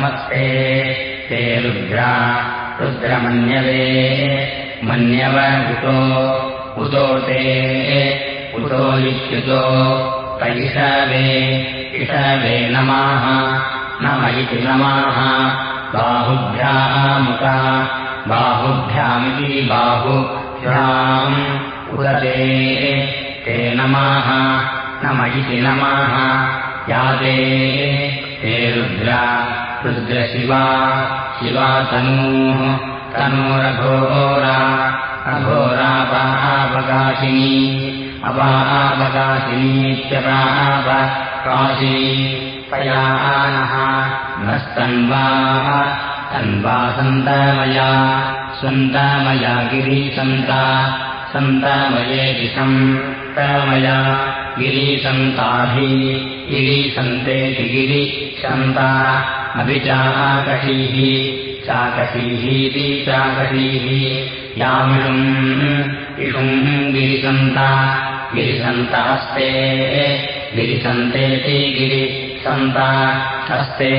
नमस्ते। ते रुद्रा रुद्रमन्यवे। मन्यव उतो उतो पैषवे इषवे नमाः नम इति नमाः। बाहुभ्यामुता बाहुभ्यामिति बाहुभ्याम् उदते। ते नमाः नम इति नमाः। याते ते रुद्रा रुद्रशिवा शिवा तनूः तनोरघोरा अघोरापापकाशिनी अपापकाशिनीत्यपापकाशिनी पयानः नस्तन्वा तन्वा सन्तामया सन्तामया सन्तामयेति सन्तमया गिरीसन्ताभिः गिरीसन्तेति गिरिसन्ता अभिचाकशीः चाकशीहीति चाकशीः। यामिषुम् इषुम् गिरिसन्ता गिरिसन्त अस्ते गिरिसन्तेति गिरिसन्ता हस्ते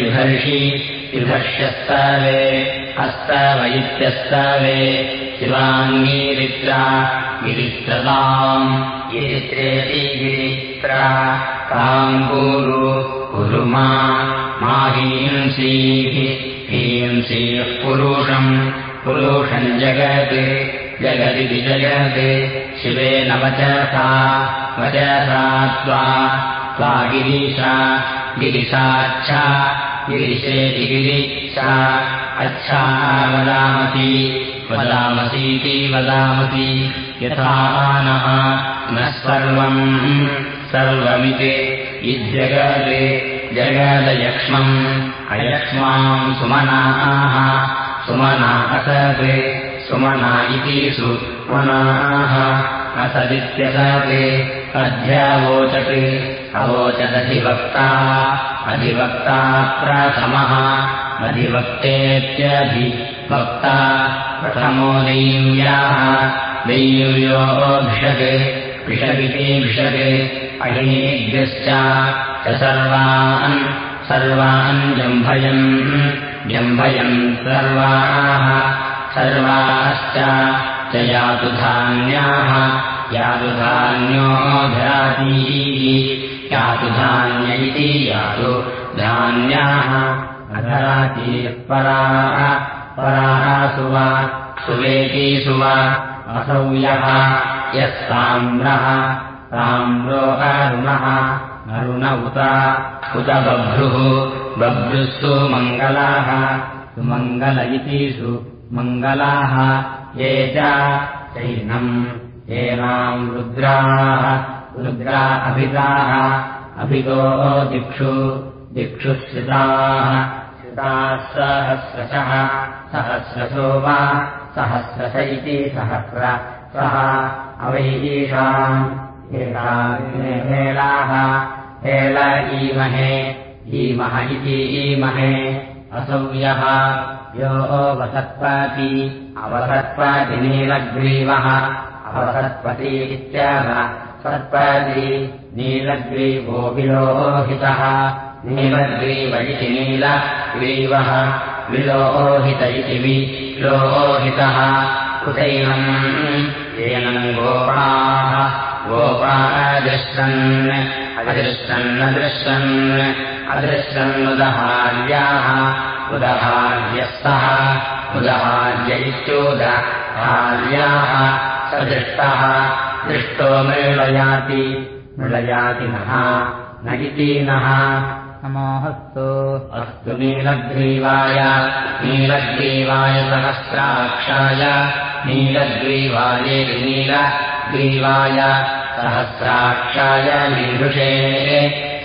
युधर्षि युधर्ष्यस्तवे हस्तव इत्यस्तवे शिवाङ्गीरित्रा गिरित्रताम् गिरित्रेति गिरित्रा ताम् कुरु कुरुमा माहींसीः हींसीः पुरुषम् पुरुषम् जगत् जगदिति जगत् शिवेन वचसा वचसा त्वा त्वा गिरीशा गिरिशाच्छा गिरिशेति गिरिशा अच्छा वदामसी वदामसीति वदामसी यथा नः नः सर्वम् सर्वमिति इद्यगदे जगदयक्ष्मम् अयक्ष्माम् सुमनाः सुमना असत् सुमना इति सुमनाः असदित्यसत् अध्यावोचत् अवोचदधिवक्ता अधिवक्ता प्रथमः अधिवक्तेत्यधिवक्ता प्रथमो दैव्याः दैव्योऽभिषक् विषगिति विषक् अहिनेभ्यश्च च सर्वान् सर्वान् जम्भयन् जम्भयन् सर्वाः सर्वाश्च च यातु धान्याः यातु धान्योऽधरातीः यातु धान्य इति यातु धान्याः अधरातीः पराः पराः सुवा सुवेति सुवा असौ यः यः साम्रः ताम्रो अरुणः अरुण उत उत बभ्रुः बभ्रुस्तु मङ्गलाः सुमङ्गल इति सुमङ्गलाः ये च चैनम् एनाम् रुद्राः रुद्रा अभिताः अभितो दिक्षु दिक्षु श्रिताः श्रिताः सहस्रशः सहस्रशो वा सहस्रश इति सहस्र सः अवैगीषाम् हेलाः हेल ईमहे ईमः इति ईमहे असौव्यः यो वसत्पाति अवसत्पाति नीलग्रीवः अवसत्पति इत्याह। सत्पाति नीलग्रीवो विलोहितः नीलग्रीव इति नीलग्रीवः विलोहित इति विलोहितः। कुतैनम् एनम् गोपाः गोपादृष्टन् अदृष्टन्नदृष्टन् अदृष्टन्नुदहार्याः उदहार्यस्तः उदहार्य इत्योदहार्याः सदृष्टः दृष्टो मृळयाति मृळयाति नः न इति नः अस्तु नीलग्रीवाय नीलग्रीवाय सहस्राक्षाय नीलग्रीवायेति नीलग्रीवाय सहस्राक्षाय मीदृषे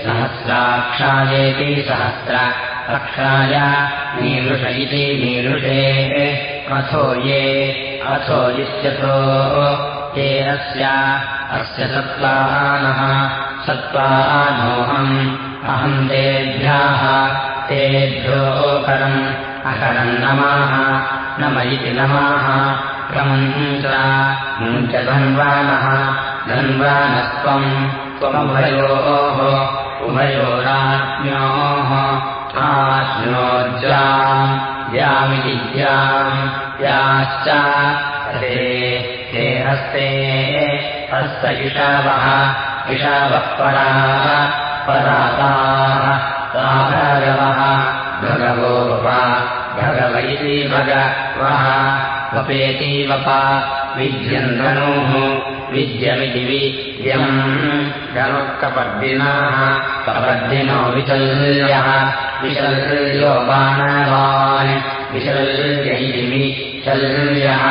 सहस्राक्षायेति सहस्र अक्षाय मीदृष इति मीदृषे अथो ये अथो इत्यथो ये अस्य अस्य सत्त्वानः सत्त्वानोऽहम् अहम् तेभ्यः तेभ्योऽकरम् अकरम् नमाः नम इति नमाः। च धन्वानः धन्वानस्त्वम् त्वमुभयोः उभयोराज्ञोः। आश्नोज्याम् यामिति ज्याम् याश्च ते हे हस्ते हस्त इषावः इषावः पराः भगवः भगवो वा भगव इति भगवः। वपेति वपा विद्यम् धनुः विद्यमिति विद्यम्। धनुः कपर्दिनाः कपर्दिनो विचल्यः विचल्यो बाणवान्। विचल्य इति विचल्यः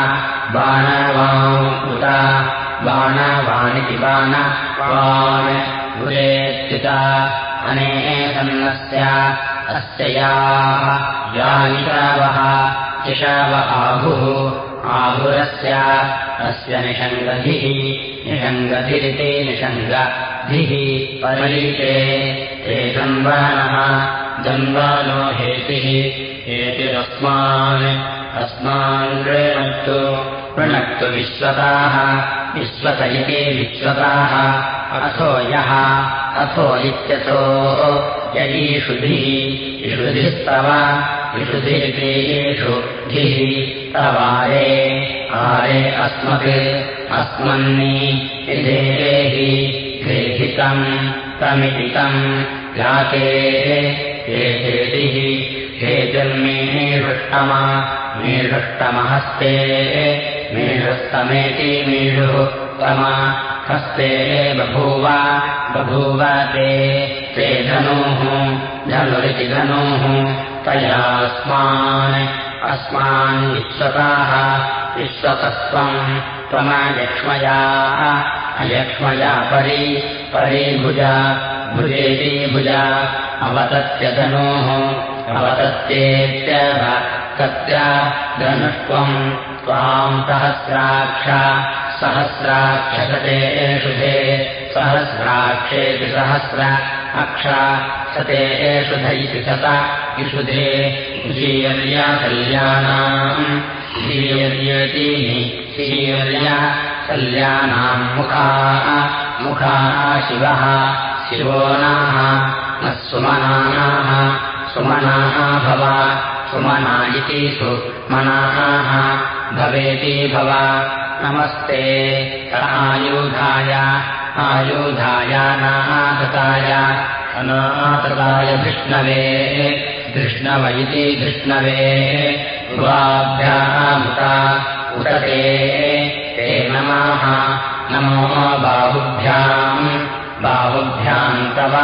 बाणवान् उत। बाणवानिति बाणवान् उदेत्युता अनेसन्नस्य अस्य याः यानिशावः इषाव आहुः आहुरस्य अस्य निषङ्गधिः निषङ्गधिरिति निषङ्गधिः परीते जन्वानः जन्वानो हेतिः हेतिरस्मान् अस्मान् कृणक्तु कृणक्तु विश्वताः विश्वत इति विश्वताः अथो अथो इत्यथो ययीषुधिः इषुधिस्तव इषुधिरितेषु धिः तवारे आरे अस्मत्। अस्मन्नि। विधेहि ग्रेहितम् तमिति तम् जाते हेतिः हेतिर्मेषुष्टमा मेषुष्टमहस्ते मेषस्तमेति मेषुः तमा हस्ते बभूव बभूव ते ते धनुः धनुरिति धनुः तयास्मान् अस्मान् विश्वताः विश्वतस्त्वम् त्वमयक्ष्मया अयक्ष्मया परि परिभुजा भुजेति भुजा अवतत्यधनुः अवतत्येत्यभ तत्र धनुष्त्वम् त्वाम् सहस्राक्ष सहस्राक्षसते एषुधे सहस्राक्षेति सहस्र अक्षा सते एषुध सत इषुधे शीयर्या कल्याणाम् शीयर्यतीनि शीयर्या कल्याणाम् मुखाः मुखाः शिवः शिवो नाः नः सुमनाः सुमनाः भव सुमना इति सुमनाः भवेति भव नमस्ते। आयुधाय आयुधाय नातताय अनातताय धृष्णवे धृष्णव इति धृष्णवे उवाभ्यामुता उतते ते नमः। नमो बाहुभ्याम्। बाहुभ्याम् तव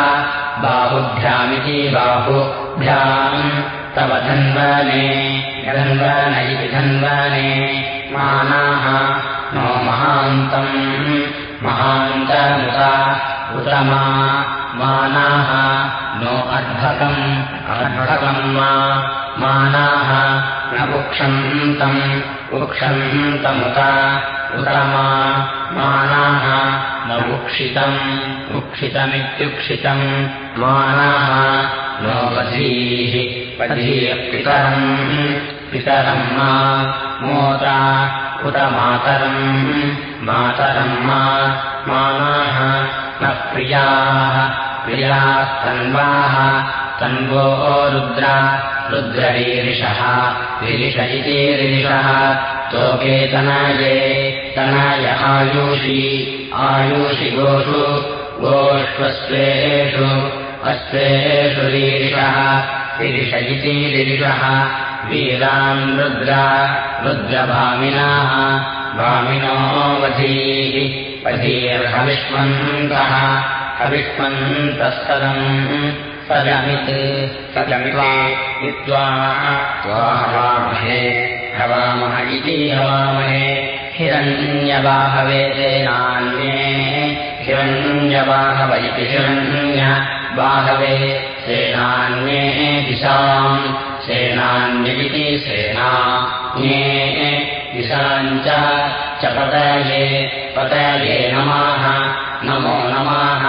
बाहुभ्यामिति बाहुभ्याम्। तव धन्वने इति धन्वने मानाः। नो महान्तम्। महान्तमुता उत्तमा मानाः। नो अर्भकम्। अर्भकम् मानाः। न उक्षन्तम्। उक्षन्तमुत उत्तमा मानाः न उक्षितम् उक्षितमित्युक्षितम् मानाः नो वधीः वधीयपितरम् पितरम् मा मोता उत मातरम् मातरम् मानाः न प्रियाः प्रियास्तन्वाः तन्वो रुद्र रुद्ररीरिषः रिरिषः तोके तनाये तनाय आयुषि। आयुषि गोषु गोष्वस्वेषु रीरिषः रिरिष इति रिरिषः वीरान् रुद्र रुद्रभामिनाः। भामिनो वधीः वधीर्हविष्मन्तः हविष्मन्तस्तदम् सदमित् सदमित्वा विद्वा। त्वा हवामहे हवामः इति हवामहे। हिरण्यबाहवे सेनान्ये हिरण्यबाहव इति हिरण्य बाहवे सेनान्ये दिशाम् सेनान्यमिति सेना दिशाम् च पतये पतये नमः नमो नमः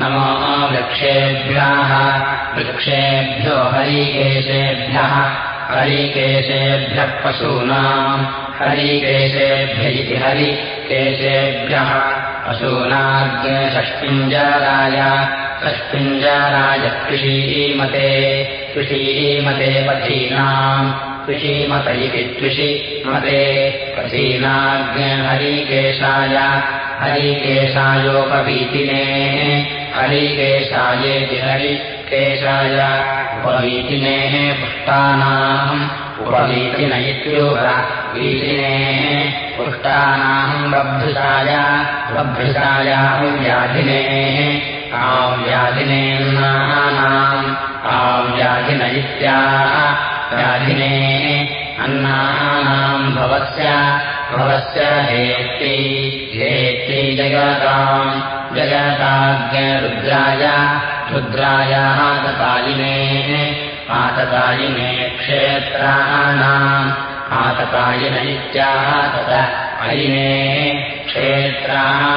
नमो वृक्षेभ्यः वृक्षेभ्यो हरिकेशेभ्यः हरिकेशेभ्यः पशूनाम् हरिकेशेभ्य हरिकेशेभ्यः पशूनाग्ने षष्टिञ्जाराय तस्मिञ्जाराय कृषीमते कृषीमते पथीनाम् त्विषीमत इति त्विषि मते हरिकेशाय हरिकेशायोपवीतिने हरिकेशायेति हरिकेशाय उपवीतिनेः पुष्टानाम् उपवीतिन इत्युग वीतिनेः पुष्टानाम् बभृशाय बभृशायाम् व्याधिनेः व्याधिने अन्नानाम् भवस्य भवस्य हेत्ति हेत्ति जगताम् जगताज्ञरुद्राय रुद्रायाः ततायिने आततायिने क्षेत्राणाम् आततायिन इत्याह तत अयिने क्षेत्राणाज्ञसूताय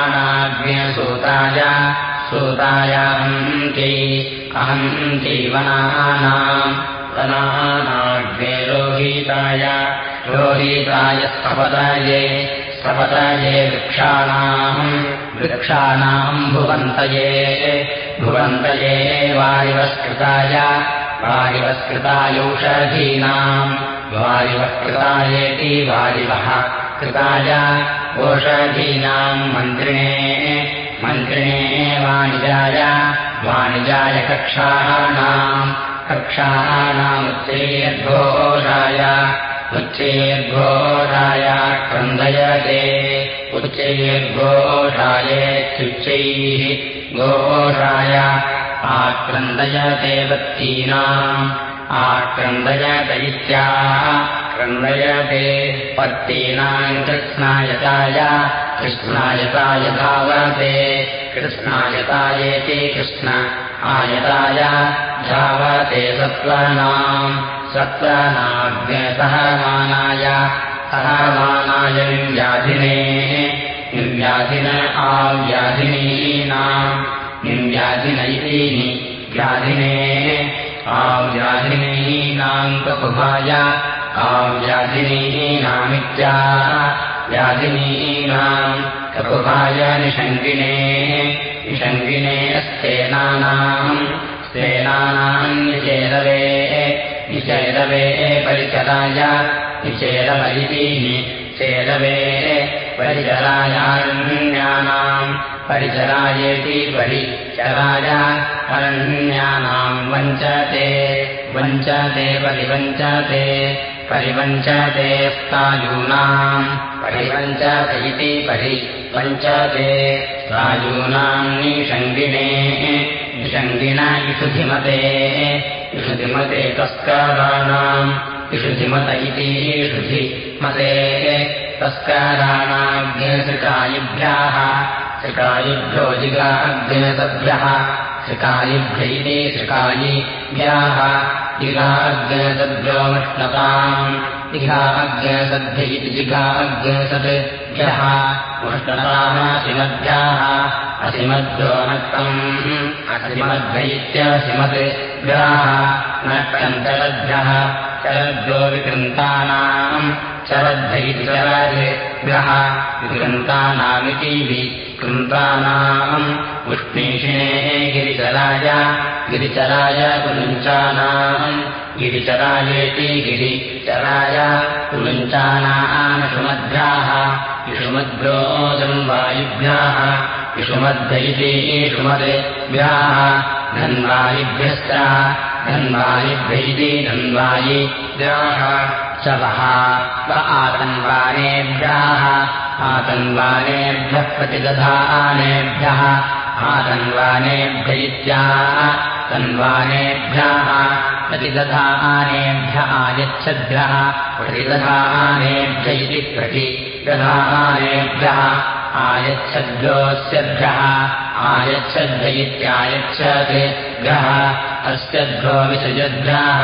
सूतायाहन्ति अहन्ति वनानाम् वनानाग्ने रोहीताय रोहीताय स्तपताये स्तपताये वृक्षाणाम् वृक्षाणाम् भुवन्तये भुवन्तये वारिवस्कृताय वारिवस्कृतायौषधीनाम् वारिवस्कृतायेति वारिवः कृताय ओषधीनाम् मन्त्रिणे मन्त्रिणे वाणिजाय वाणिजाय कक्षाणाम् कक्षाणामुच्चैर्घोषाय उच्चैर्घोषाय क्रन्दयते उच्चैर्घोषायेत्युच्चैः घोषाय आक्रन्दयते वत्तीनाम् आक्रन्दयत इत्याह क्रन्दयते पत्तीनाम् कृष्णायताय कृष्णायताय धावते कृष्णायतायेति कृष्ण आयताय धावते सत्त्वानाम् सत्त्वानाग्नेसहमानाय सहमानाय निव्याधिनेः निव्याधिन आव्याधिनीनाम् निव्याधिन इति व्याधिनेः आव्याधिनीनाम् ककुभाय आव्याधिनीनामित्याह व्याधिनीनाम् ककुभाय निषङ्गिनेः निषङ्गिने स्तेनानाम् निचेरवे निचेरवे परिचराय। निचेरवैति चेरवे परिचरायारण्यानाम्। परिचरायेति परिचराय अरण्यानाम् वञ्चते। वञ्चते परिवञ्चते परिवञ्चते स्थायूनाम् परिवञ्चत इति परिवञ्चते स्थायूनाम् निषङ्गिणे। निषङ्गिण इषुधिमते। इषुधिमते तस्काराणाम्। इषुधिमत इति इषुधिमते। तस्काराणाग्नेसृकायिभ्याः श्रिकायिभ्यो जिगाग्नेसभ्यः श्रिकायिभ्यैति श्रिकायिभ्याः जिगाग्नेसभ्यो उष्णताम् जिघा अग्नेसद्भ्य इति जिघा अग्नेसद्भ्यः उष्णतामासिमद्भ्याः असिमद्भ्यो नक्तम् असिमद्भैत्यसिमद्भ्याः नक्तम् चलद्भ्यः चलद्भ्यो विकृन्तानाम् चरद्भैतिचरद्भ्यः विकृन्तानामिति विकृन्तानाम् उष्णीषिणेः गिरिचराय गिरिचराय कुलुञ्चानाम् गिरिचरायेति गिरिचराय कुलुञ्चानामिषुमद्भ्याः इषुमद्भ्यो जन्वायुभ्याः इषुमद्भैति इषुमद्भ्याः धन्वायुभ्यश्च धन्वायुभ्यैति धन्वायिभ्याः शवः व आतन्वानेभ्यः आतन्वानेभ्यः प्रतिदधानेभ्यः इत्याह तन्वानेभ्यः प्रतिदधानेभ्य आयच्छद्भ्यः प्रतिदधानेभ्य इति प्रतिदधानेभ्यः आयच्छद्भ्योऽस्यभ्यः आयच्छद्भ्य इत्यायच्छद्भ्यः अस्यद्भ्यो विसृजद्भ्यः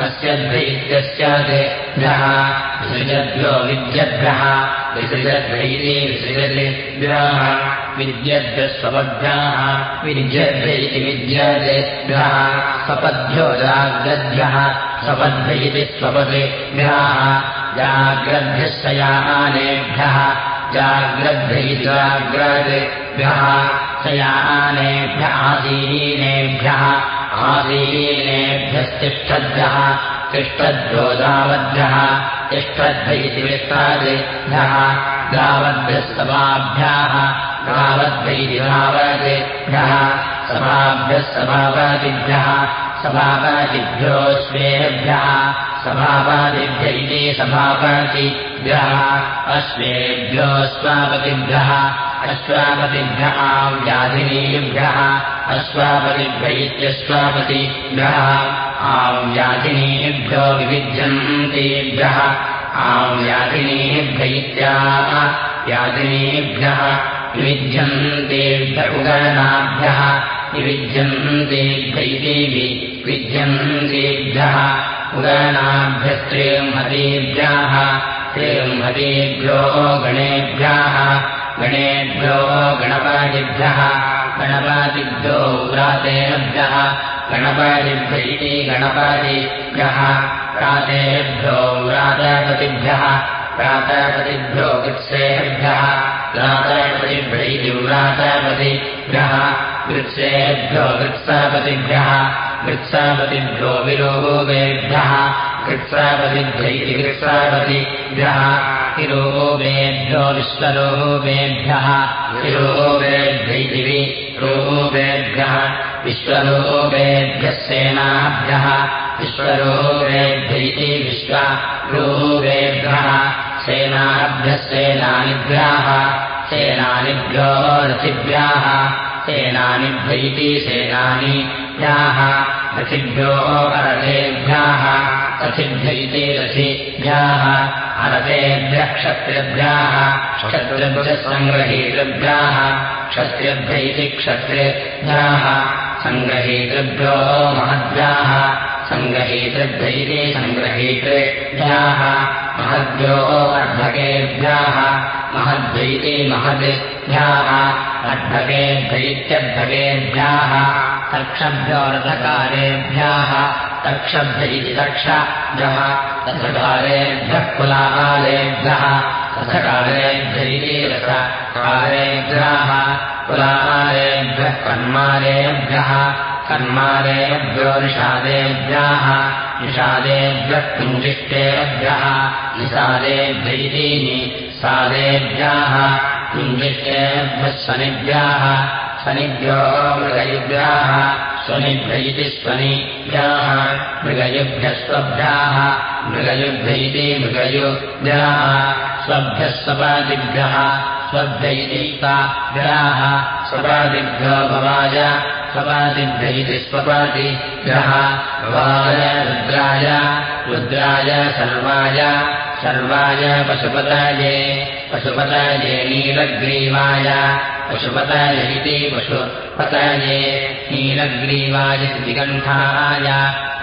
अस्यद्भ्य इत्यस्यद्भ्यः विसृजद्भ्यो विद्यद्भ्यः विसृजद्भैति विसृजद्भ्यः विद्यद्भ्यः स्वपद्भ्याः विद्यद्भ्य इति विद्यद्भ्यः स्वपद्भ्यो जाग्रद्भ्यः स्वपद्भ्य इति स्वपदेभ्यः जाग्रद्भ्यः शयानेभ्यः जाग्रद्भ्यै जाग्रद्भ्यः शयानेभ्य आसीनेभ्यः आसीनेभ्यः आसीनेभ्यस्तिष्ठद्भ्यः तिष्ठद्योदावद्भ्यः तिष्ठद्भैतिविष्टादिभ्यः गावद्भ्यः सभाभ्याः गावद्भैतिभावदिभ्यः सभाभ्यः सभापादिभ्यः सभापादिभ्योऽश्वेभ्यः सभापादिभ्य इति सभापातिभ्यः। अश्वेभ्योऽस्वापतिभ्यः अश्वापतिभ्यः व्याधिनीभ्यः अश्वापतिभ्य इत्यश्वापतिभ्यः आव्याधिनीभ्यो विविध्यन्तेभ्यः। आव्याधिनीभ्य इत्याह व्याधिनीभ्यः विविध्यन्तेभ्य उगनाभ्यः विविध्यन्तेभ्यैति विविध्यन्तेभ्यः उगनाभ्यस्त्रेंहतेभ्यः त्रेंहतेभ्यो गणेभ्यः गणेभ्यो गणपादिभ्यः गणपादिभ्यो व्रातेभ्यः गणपादिभ्य गणपादिभ्यः प्रातेभ्यो व्रातपतिभ्यः प्रातपतिभ्यो वृत्सेभ्यः प्रातपतिभ्य व्रातपतिभ्यः वृत्सेभ्यो वृत्सापतिभ्यः वृत्सापतिभ्यो विरोगेभ्यः कृत्सापतिभ्य। इति कृत्सापतिभ्यः तिरोगेभ्यो विश्वरोगेभ्यः तिरोगेभ्यैति रोगेभ्यः विश्वरोगेभ्यः सेनाभ्यः। विश्वरोगेभ्य इति विश्वरोगेभ्यः सेनाभ्यः सेनानिभ्यः। सेनानिभ्यो रथिभ्यः। सेनानिभ्य इति सेनानिभ्याः रथिभ्यो अरथेभ्यः रथिभ्य इति रथिभ्याः अरथेभ्यः क्षत्रियभ्याः क्षत्रिभ्यः सङ्ग्रहेतृभ्याः क्षत्रियभ्य इति क्षत्रिभ्याः सङ्ग्रहेतृभ्यो महद्भ्याः सङ्ग्रहेतृभ्य इति सङ्ग्रहेतृभ्याः महद्भ्यो अर्भकेभ्यः महद्भ्य इति महद्भ्याः अर्भकेभ्यैत्यर्भकेभ्याः तक्षभ्यो रथकारेभ्यः तक्षभ्य इति तक्षभ्यः रथकारेभ्यः कुलालेभ्यः रथकारेभ्य इति रथकारेभ्यः कुलालेभ्यः कन्मारेभ्यः कन्मारेभ्यो निषादेभ्यः कुञ्जिष्टेभ्यः निषादेभ्य इति निसादेभ्यः कुञ्जिष्टेभ्यः शनिभ्याः शनिभ्यो मृगयुभ्याः स्वनिभ्य। इति स्वनिभ्याः मृगयुभ्यः स्वभ्याः मृगयुभ्य इति मृगयुभ्याः स्वभ्यः सपादिभ्यः। स्वभ्य इति ताभ्याः। स्वपादिभ्यो भवाय। स्वपादिभ्य इति स्वपादिभ्यः। भवाय रुद्राय। रुद्राय सर्वाय। सर्वाय पशुपताये। पशुपताये नीलग्रीवाय पशुपताय पशुपताये नीलग्रीवाय शितिकण्ठाय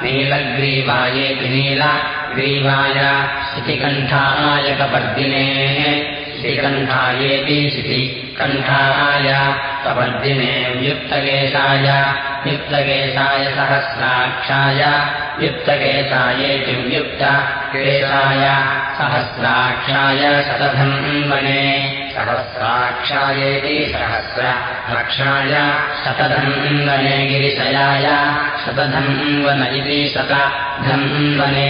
नीलग्रीवायेति नीलग्रीवाय शितिकण्ठाय कपर्दिने शितिकण्ठायेति शितिकण्ठाय कपर्दिने व्युक्तकेशाय युक्तकेशाय सहस्राक्षाय युक्तकेशायेति व्युक्तकेशाय सहस्राक्षाय शतधन्वने सहस्राक्षायेति सहस्रक्षाय शतधन्वने गिरिशयाय शतधन्वन इति शतधन्वने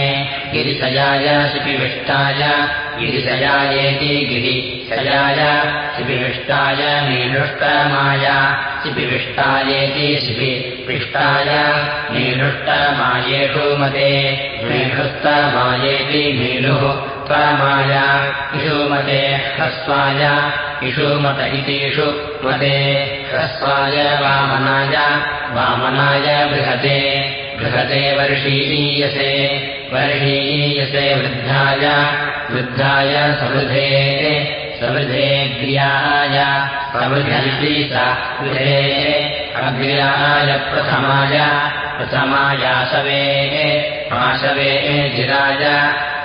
गिरिशयाय शिपिविष्टाय गिरिशयायेति गिरिशयाय शिपिविष्टाय नीलुष्टमाय शिपिविष्टायेति शिपिविष्टाय नीलुष्टमायेषु मते नीलुष्टमायेति नीलुः त्वमाय इषुमते ह्रस्वाय इषुमत इतिषु मते ह्रस्वाय वामनाय वामनाय बृहते बृहते वर्षीयसे वर्षीयसे वृद्धाय वृद्धाय समृधे समृधे ग्र्याय समृद्धि सृधे अग्र्याय प्रथमाय प्रथमायाशवे आशवे जिराय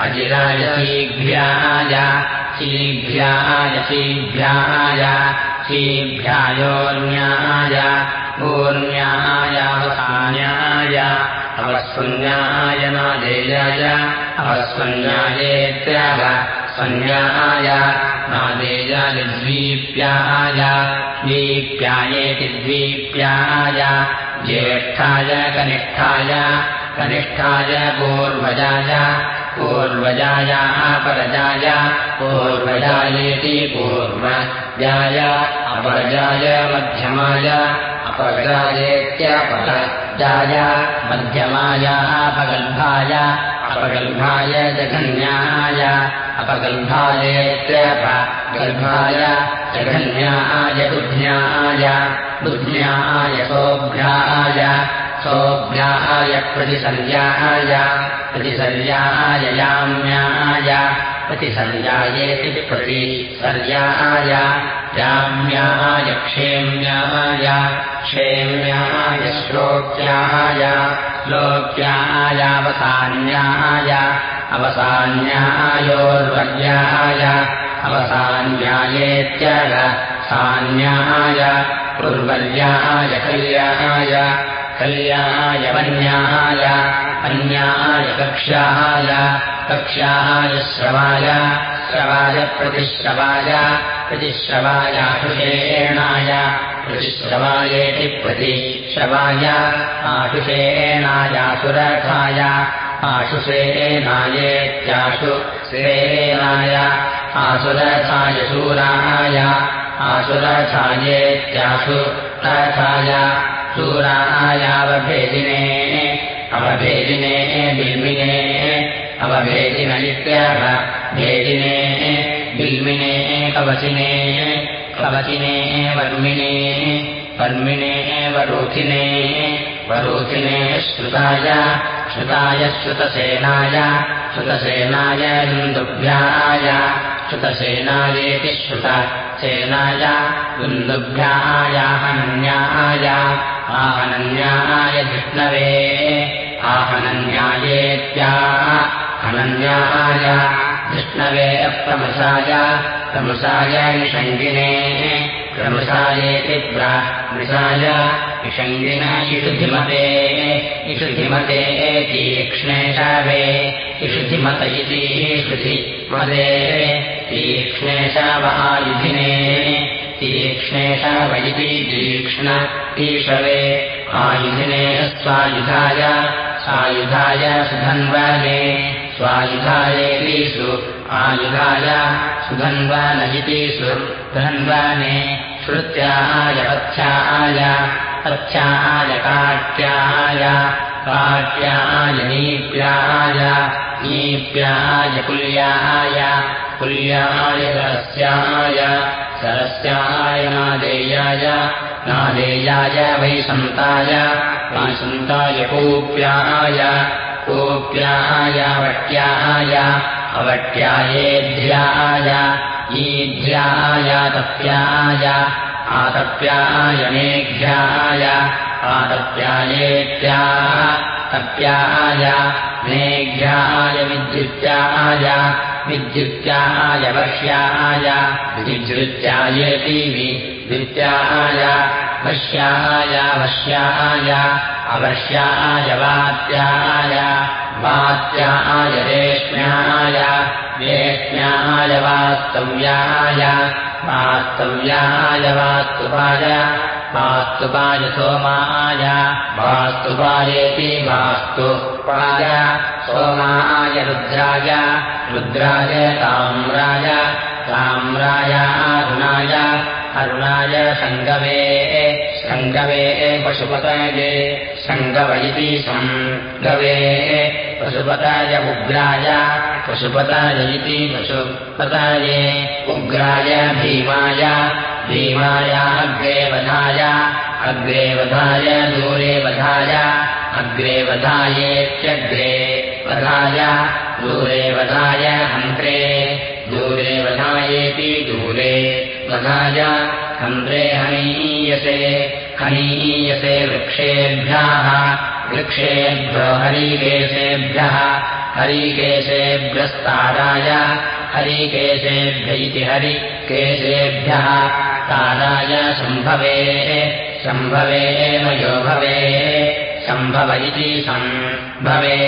अजिराय शीघ्र्याय शीघ्र्याय शीभ्याय शीभ्यायोन्याय ऊर्ण्यायावसान्याय अवस्वन्याय अवस्वन्यायेत्याग स्वन्याय नादेयाय द्वीप्याय द्वीप्यायेति द्वीप्याय ज्येष्ठाय कनिष्ठाय कनिष्ठाय पूर्वजाय पूर्वजाय अपरजाय पूर्वजायेति पूर्वजाय अपरजाय मध्यमाय अपरजायेत्यपरजाय मध्यमाय अपगल्भाय अपगल्भाय जघन्याय अपगल्भायेत्यपगल्भाय जघन्याय बुद्ध्याय बुद्ध्याय सोऽभ्याय सोऽभ्याय प्रतिसर्याय प्रतिसर्याय याम्याय प्रतिसर्यायेति प्रतिसर्याय याम्याय क्षेम्याय क्षेम्याय श्लोक्याय। श्लोक्यायावसान्याय अवसान्यायोर्वर्याय। अवसान्यायेत्यग सान्याय पुर्वर्याय कल्याणाय कल्याणाय वन्याय अन्याय कक्ष्याय कक्ष्याय श्रवाय श्रवाय प्रतिश्रवाय प्रतिश्रवायाशुषेणाय प्रतिश्रवायेति प्रतिश्रवाय आशुषेणायासुरथाय आशुषेणायेत्याशु श्रेणाय आसुरथाय शूराय आसुरथायेत्याशु रथाय शूरायावभेदिने अवभेदिने बिल्मिने अवभेदिन इत्यः भेदिने बिल्मिने कवचिने कवचिने वर्मिणे वर्मिणे वरूथिने वरूथिने श्रुताय श्रुताय श्रुतसेनाय श्रुतसेनाय दुन्दुभ्याय श्रुतसेनायेति श्रुतसेनाय दुन्दुभ्याय हनन्याय आहनन्याय विष्णवे आहनन्यायेत्या हनन्याय विष्णवे अप्रमसाय प्रमसाय निषङ्गिने प्रमसायेति प्रमृसाय निषङ्गिन इषुधिमते इषुधिमते तीक्ष्णेशावे इषुधिमत। इति श्रुतिमते तीक्ष्णेशावहायुधिने तीक्ष्णेशाव इति तीक्ष्ण ईषवे आयुधिने स्वायुधाय सायुधाय सुधन्वने। स्वायुधायेतिषु आयुधाय सुधन्वन इतिषु धन्वने श्रुत्याय पथ्याय पथ्याय काट्याय काट्याय नीप्याय नीप्याय कुल्याय कुल्याय सरस्याय सरस्याय नादेयाय नादेयाय वैसन्ताय वैसन्ताय कूप्याय कूप्याय वट्याय अवट्यायेध्याय ईध्याय तप्याय आतप्याय मेघ्याय तप्याय मेघ्याय विद्युत्याय विद्युत्याय वर्ष्याय विद्युत्यायेति विद्युत्याय वश्याय वश्याय अवर्ष्याय वात्याय वात्याय रेष्म्याय रेष्म्याय वास्तव्याय वास्तव्याय वास्तुपाय वास्तुपाय सोमाय वास्तुपायेति वास्तुपाय सोमाय रुद्राय रुद्राय ताम्राय ताम्राय अरुणाय अरुणाय सङ्गवे सङ्गवे पशुपतये सङ्गव इति सङ्गवे पशुपताय उग्राय पशुपताय इति पशुपताये उग्राय भीमाय भीमाय अग्रे वधाय दूरे वधाय अग्रे वधायेत्यग्रे वधाय दूरे वधाय हन्त्रे दूरे वधायेति दूरे वधाय हन्त्रे हनीयसे हनीयसे वृक्षेभ्यः वृक्षेभ्यो हरिकेशेभ्यः हरिकेशेभ्यस्ताराय हरिकेशेभ्य इति हरिकेशेभ्यः ताराय शम्भवे शम्भवे मयो भवे शम्भव इति सम्भवे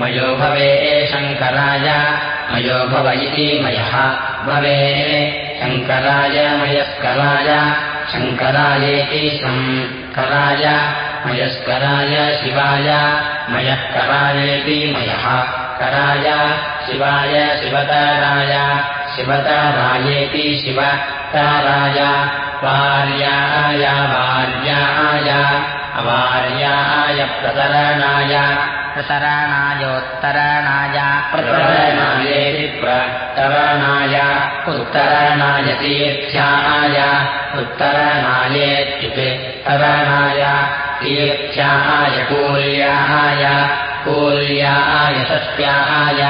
मयो भवे शङ्कराय मयो भव इति मयः भवे। शङ्कराय मयस्कराय शङ्करायेति शङ्कराय मयस्कराय शिवाय मयः करायेति मयः कराय शिवाय शिवताराय शिवतारायेति शिवताराय वार्याय वार्याय अवार्याय प्रतरणाय प्रतरणायोत्तरणाय। प्रतरणायेति प्रतरणाय उत्तरणाय तीर्थ्याय उत्तरणायेत्युत्तरणाय तीर्थ्याय कूल्याय कूल्याय षष्ट्याय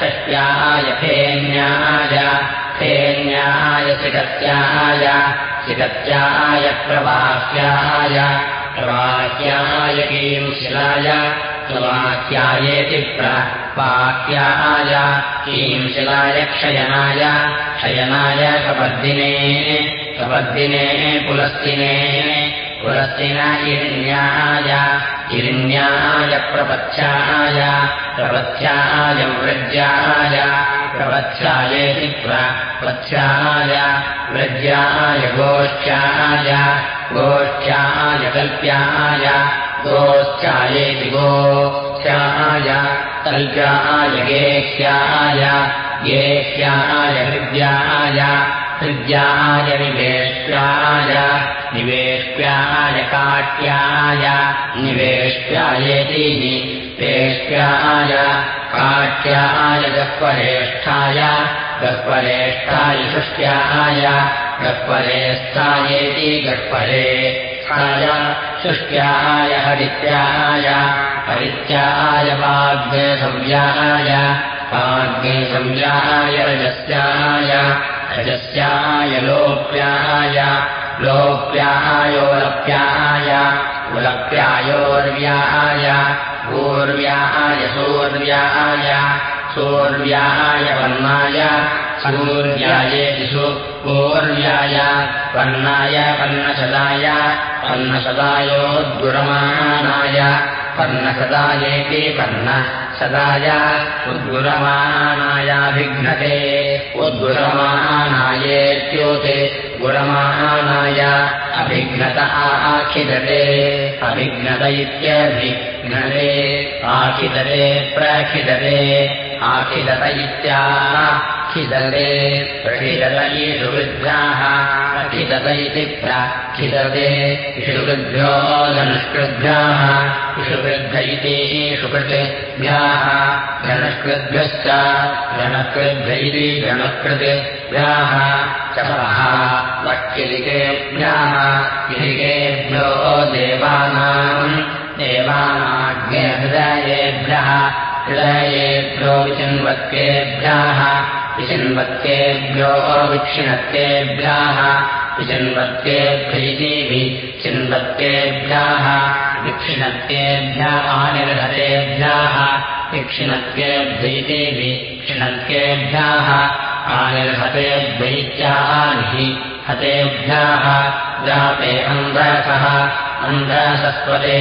षष्ट्याय फेन्याय फेन्याय शिकत्याय शिकत्याय प्रवाह्याय प्रवाह्याय कींशिलाय प्रवाह्यायेति प्रवाह्याय कींशिलाय क्षयनाय क्षयनाय कपर्दिने कपर्दिने पुलस्तिने पुलस्तिन इरिण्याय इरिण्याय प्रपथ्याय प्रपथ्याय वृज्याय प्रपथ्यायेति प्रपथ्याय वृज्याय गोष्ठ्याय गोष्ठ्याय कल्प्याय गोष्ठ्यायेति गोष्ठ्याय कल्प्याय गेह्याय गेह्याय हृद्याय हृद्याय निवेष्ट्याय निवेष्ट्याय काट्याय निवेष्ट्यायेति निवेष्ट्याय काट्याय गह्वरेष्ठाय गह्वरेष्ठाय शुष्ट्याय गह्वरेष्ठायेति गह्वरेष्ठाय शुष्ट्याय हरित्याय हरित्याय वाग्संज्ञाय वाग्संज्ञाय रजस्याय रजस्याय लोप्याय लोप्यायोलप्याय उलप्यायोर्व्याय ऊर्व्याय सूर्व्याय सूर्व्याय वर्णाय सूर्यायेतिषु पूर्व्याय वर्णाय पर्णसदायेति पर्णसदाय उद्गुरमाणायाभिघ्नते उद्गुरमाणायेत्योते गुरमाणाय अभिघ्नत आखिदते। अभिघ्नत इत्यभिघ्नते आखिदते प्रखिदते। आखिदत इषु वृद्धाः प्रखिदत इति प्राखिदते इषुकृद्भ्यो धनुष्कृद्भ्याः इषुकृतेभ्याः धनुष्कृद्भ्यश्च धनकृद्भ इति धनुकृतेभ्याः चपः वक्किलिकेभ्यः किलिकेभ्यो देवानाम् देवानाज्ञहृदयेभ्यः हृदयेभ्यो विचिन्वत्केभ्यः विचिन्वत्केभ्यो विक्षिणत्केभ्यः विचिन्वत्केभ्यैति विचिन्वत्केभ्यः विक्षिणत्केभ्यः आनिर्हतेभ्यः विक्षिणत्केभ्यैति विक्षिणत्केभ्यः आनिर्हतेभ्यैत्यानिः हतेभ्यः जाते अन्धसः अन्धसस्वते